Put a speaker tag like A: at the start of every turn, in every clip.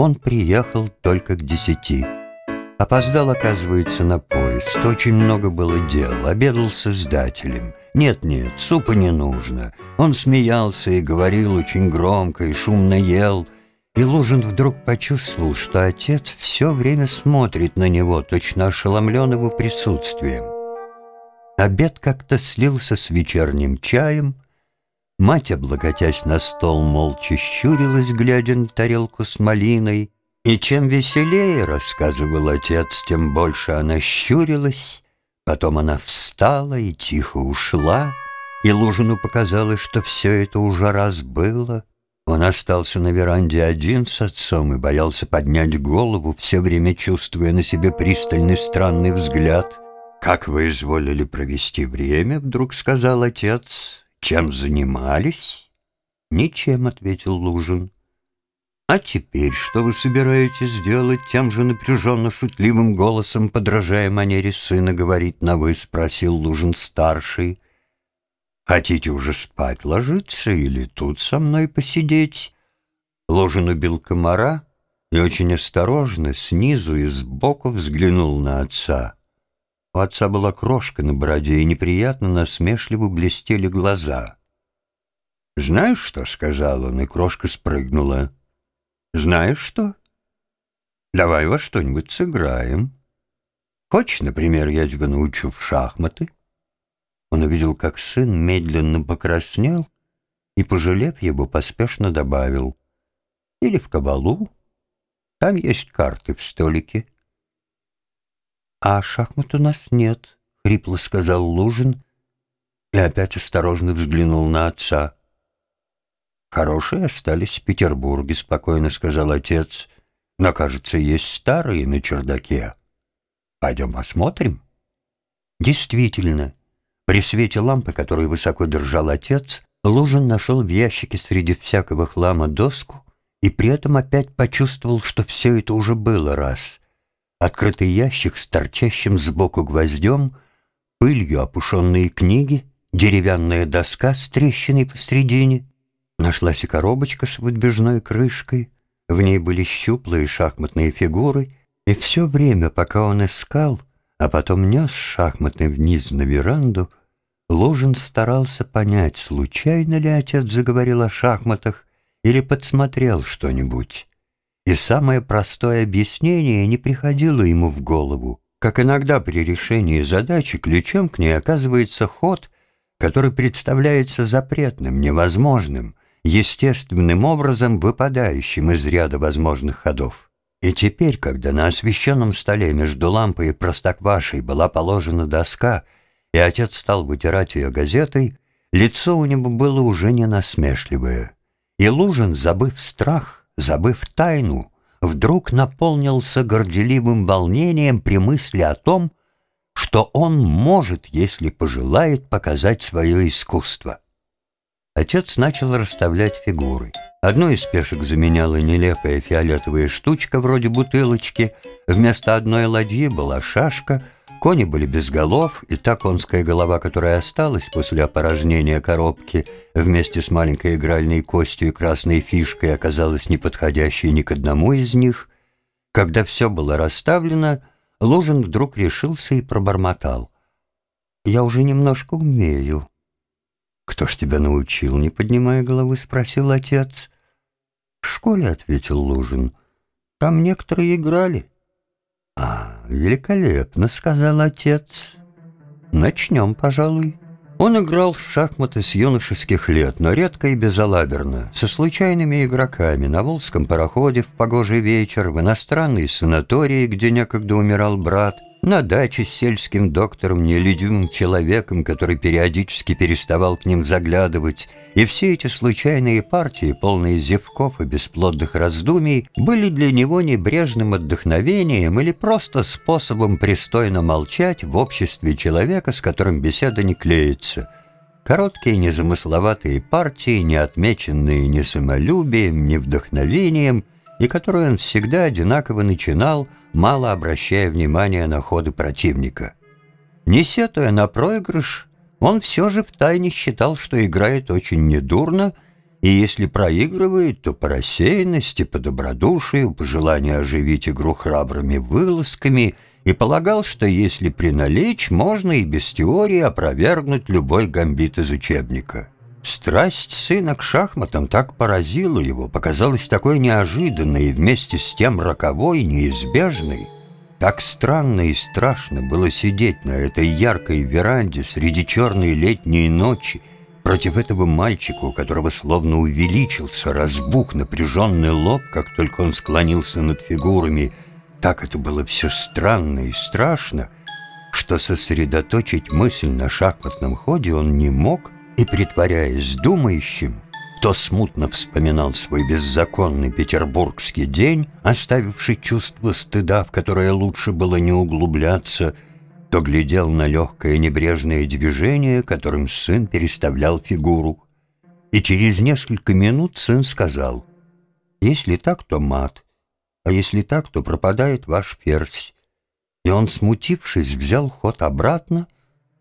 A: Он приехал только к десяти. Опоздал, оказывается, на поезд. Очень много было дел. Обедал с издателем. Нет-нет, супа не нужно. Он смеялся и говорил очень громко, и шумно ел. И Лужин вдруг почувствовал, что отец все время смотрит на него, точно ошеломлен его присутствием. Обед как-то слился с вечерним чаем. Мать, облокотясь на стол, молча щурилась, глядя на тарелку с малиной. И чем веселее, рассказывал отец, тем больше она щурилась. Потом она встала и тихо ушла, и Лужину показалось, что все это уже раз было. Он остался на веранде один с отцом и боялся поднять голову, все время чувствуя на себе пристальный странный взгляд — «Как вы изволили провести время?» — вдруг сказал отец. «Чем занимались?» «Ничем», — ответил Лужин. «А теперь что вы собираетесь делать?» Тем же напряженно-шутливым голосом, подражая манере сына, говорить на «вы», спросил Лужин-старший. «Хотите уже спать ложиться или тут со мной посидеть?» Лужин убил комара и очень осторожно снизу и сбоку взглянул на отца. У отца была крошка на бороде, и неприятно насмешливо блестели глаза. «Знаешь что?» — сказал он, и крошка спрыгнула. «Знаешь что? Давай во что-нибудь сыграем. Хочешь, например, я тебя научу в шахматы?» Он увидел, как сын медленно покраснел и, пожалев его, поспешно добавил. «Или в кабалу. Там есть карты в столике». «А шахмат у нас нет», — хрипло сказал Лужин и опять осторожно взглянул на отца. «Хорошие остались в Петербурге», — спокойно сказал отец. «Но, кажется, есть старые на чердаке. Пойдем посмотрим». Действительно, при свете лампы, которую высоко держал отец, Лужин нашел в ящике среди всякого хлама доску и при этом опять почувствовал, что все это уже было раз — открытый ящик с торчащим сбоку гвоздем, пылью опушенные книги, деревянная доска с трещиной посредине. Нашлась и коробочка с выдвижной крышкой, в ней были щуплые шахматные фигуры, и все время, пока он искал, а потом нес шахматный вниз на веранду, Ложин старался понять, случайно ли отец заговорил о шахматах или подсмотрел что-нибудь и самое простое объяснение не приходило ему в голову. Как иногда при решении задачи ключом к ней оказывается ход, который представляется запретным, невозможным, естественным образом выпадающим из ряда возможных ходов. И теперь, когда на освещенном столе между лампой и простоквашей была положена доска, и отец стал вытирать ее газетой, лицо у него было уже не насмешливое. И Лужин, забыв страх, забыв тайну, вдруг наполнился горделивым волнением при мысли о том, что он может, если пожелает, показать свое искусство. Отец начал расставлять фигуры. Одну из пешек заменяла нелепая фиолетовая штучка вроде бутылочки, вместо одной ладьи была шашка — Кони были без голов, и та конская голова, которая осталась после опорожнения коробки, вместе с маленькой игральной костью и красной фишкой оказалась неподходящей ни к одному из них. Когда все было расставлено, Лужин вдруг решился и пробормотал. «Я уже немножко умею». «Кто ж тебя научил?» — не поднимая головы, спросил отец. «В школе», — ответил Лужин. «Там некоторые играли». «А, великолепно», — сказал отец. «Начнем, пожалуй». Он играл в шахматы с юношеских лет, но редко и безалаберно, со случайными игроками на Волжском пароходе в погожий вечер, в иностранной санатории, где некогда умирал брат, на даче с сельским доктором, нелюдимым человеком, который периодически переставал к ним заглядывать, и все эти случайные партии, полные зевков и бесплодных раздумий, были для него небрежным отдохновением или просто способом пристойно молчать в обществе человека, с которым беседа не клеится. Короткие незамысловатые партии, не отмеченные ни самолюбием, ни вдохновением, и которые он всегда одинаково начинал – мало обращая внимания на ходы противника. Не сетуя на проигрыш, он все же втайне считал, что играет очень недурно, и если проигрывает, то по рассеянности, по добродушию, по желанию оживить игру храбрыми вылазками и полагал, что если приналечь, можно и без теории опровергнуть любой гамбит из учебника. Страсть сына к шахматам так поразила его, показалась такой неожиданной и вместе с тем роковой, неизбежной. Так странно и страшно было сидеть на этой яркой веранде среди черной летней ночи, Против этого мальчика, у которого словно увеличился, разбух напряженный лоб, как только он склонился над фигурами, так это было все странно и страшно, что сосредоточить мысль на шахматном ходе он не мог, и, притворяясь думающим, то смутно вспоминал свой беззаконный петербургский день, оставивший чувство стыда, в которое лучше было не углубляться — то глядел на легкое небрежное движение, которым сын переставлял фигуру. И через несколько минут сын сказал, «Если так, то мат, а если так, то пропадает ваш ферзь». И он, смутившись, взял ход обратно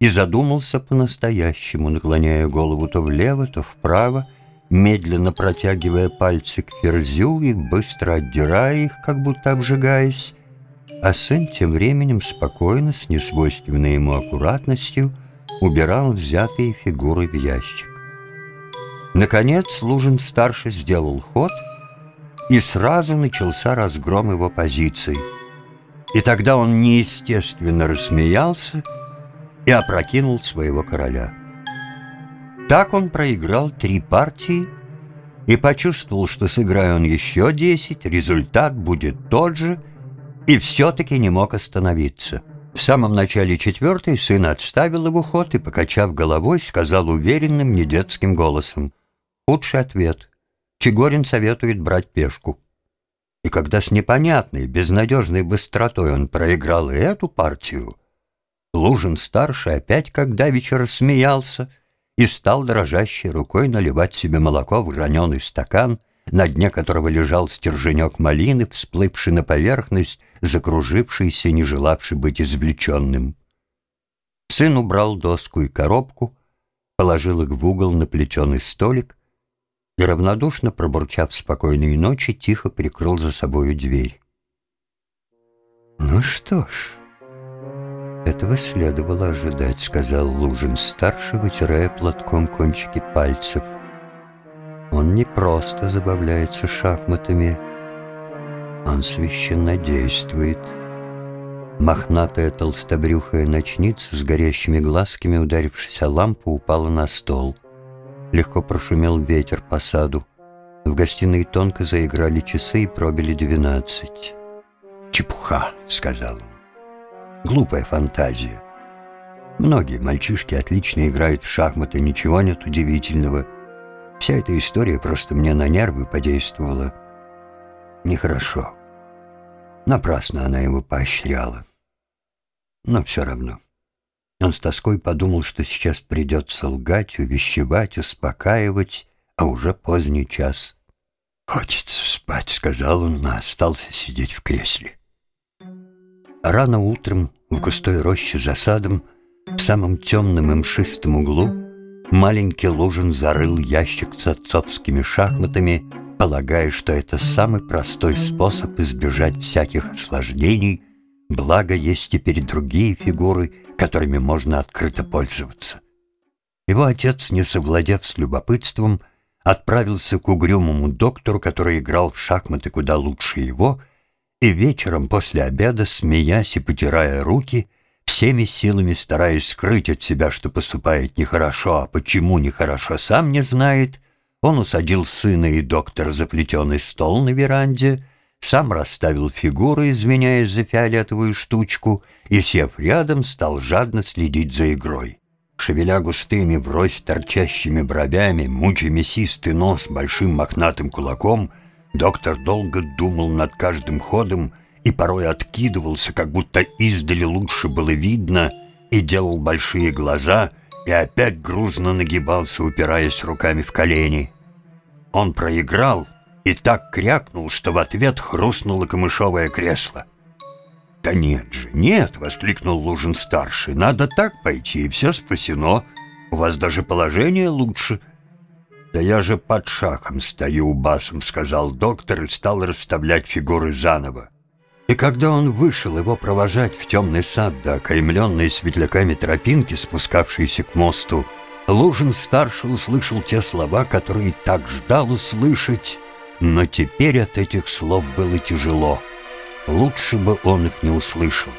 A: и задумался по-настоящему, наклоняя голову то влево, то вправо, медленно протягивая пальцы к ферзю и быстро отдирая их, как будто обжигаясь, а сын тем временем спокойно, с несвойственной ему аккуратностью, убирал взятые фигуры в ящик. Наконец Лужин-старший сделал ход, и сразу начался разгром его позиций. И тогда он неестественно рассмеялся и опрокинул своего короля. Так он проиграл три партии и почувствовал, что сыграя он еще десять, результат будет тот же — и все-таки не мог остановиться. В самом начале четвертой сын отставил его ход и, покачав головой, сказал уверенным, недетским голосом. «Худший ответ. Чегорин советует брать пешку». И когда с непонятной, безнадежной быстротой он проиграл и эту партию, Лужин-старший опять как давеча рассмеялся и стал дрожащей рукой наливать себе молоко в граненый стакан, на дне которого лежал стерженек малины, всплывший на поверхность, закружившийся, не желавший быть извлеченным. Сын убрал доску и коробку, положил их в угол на плетеный столик и, равнодушно пробурчав спокойной ночи, тихо прикрыл за собою дверь. «Ну что ж, этого следовало ожидать», — сказал Лужин-старший, вытирая платком кончики пальцев — он не просто забавляется шахматами, он священно действует. Мохнатая толстобрюхая ночница с горящими глазками, ударившись о лампу, упала на стол. Легко прошумел ветер по саду. В гостиной тонко заиграли часы и пробили двенадцать. «Чепуха», — сказал он. «Глупая фантазия. Многие мальчишки отлично играют в шахматы, ничего нет удивительного». Вся эта история просто мне на нервы подействовала. Нехорошо. Напрасно она его поощряла. Но все равно. Он с тоской подумал, что сейчас придется лгать, увещевать, успокаивать, а уже поздний час. «Хочется спать», — сказал он, но остался сидеть в кресле. Рано утром в густой роще за садом, в самом темном и мшистом углу, Маленький Лужин зарыл ящик с отцовскими шахматами, полагая, что это самый простой способ избежать всяких осложнений, благо есть теперь другие фигуры, которыми можно открыто пользоваться. Его отец, не совладев с любопытством, отправился к угрюмому доктору, который играл в шахматы куда лучше его, и вечером после обеда, смеясь и потирая руки, всеми силами стараясь скрыть от себя, что поступает нехорошо, а почему нехорошо, сам не знает, он усадил сына и доктора за плетеный стол на веранде, сам расставил фигуры, извиняясь за фиолетовую штучку, и, сев рядом, стал жадно следить за игрой. Шевеля густыми врозь торчащими бровями, мучая мясистый нос большим мохнатым кулаком, доктор долго думал над каждым ходом, и порой откидывался, как будто издали лучше было видно, и делал большие глаза, и опять грузно нагибался, упираясь руками в колени. Он проиграл и так крякнул, что в ответ хрустнуло камышовое кресло. «Да нет же, нет!» — воскликнул Лужин-старший. «Надо так пойти, и все спасено. У вас даже положение лучше». «Да я же под шахом стою басом», — сказал доктор и стал расставлять фигуры заново. И когда он вышел его провожать в темный сад до окаймленной светляками тропинки, спускавшейся к мосту, Лужин-старший услышал те слова, которые так ждал услышать, но теперь от этих слов было тяжело. Лучше бы он их не услышал.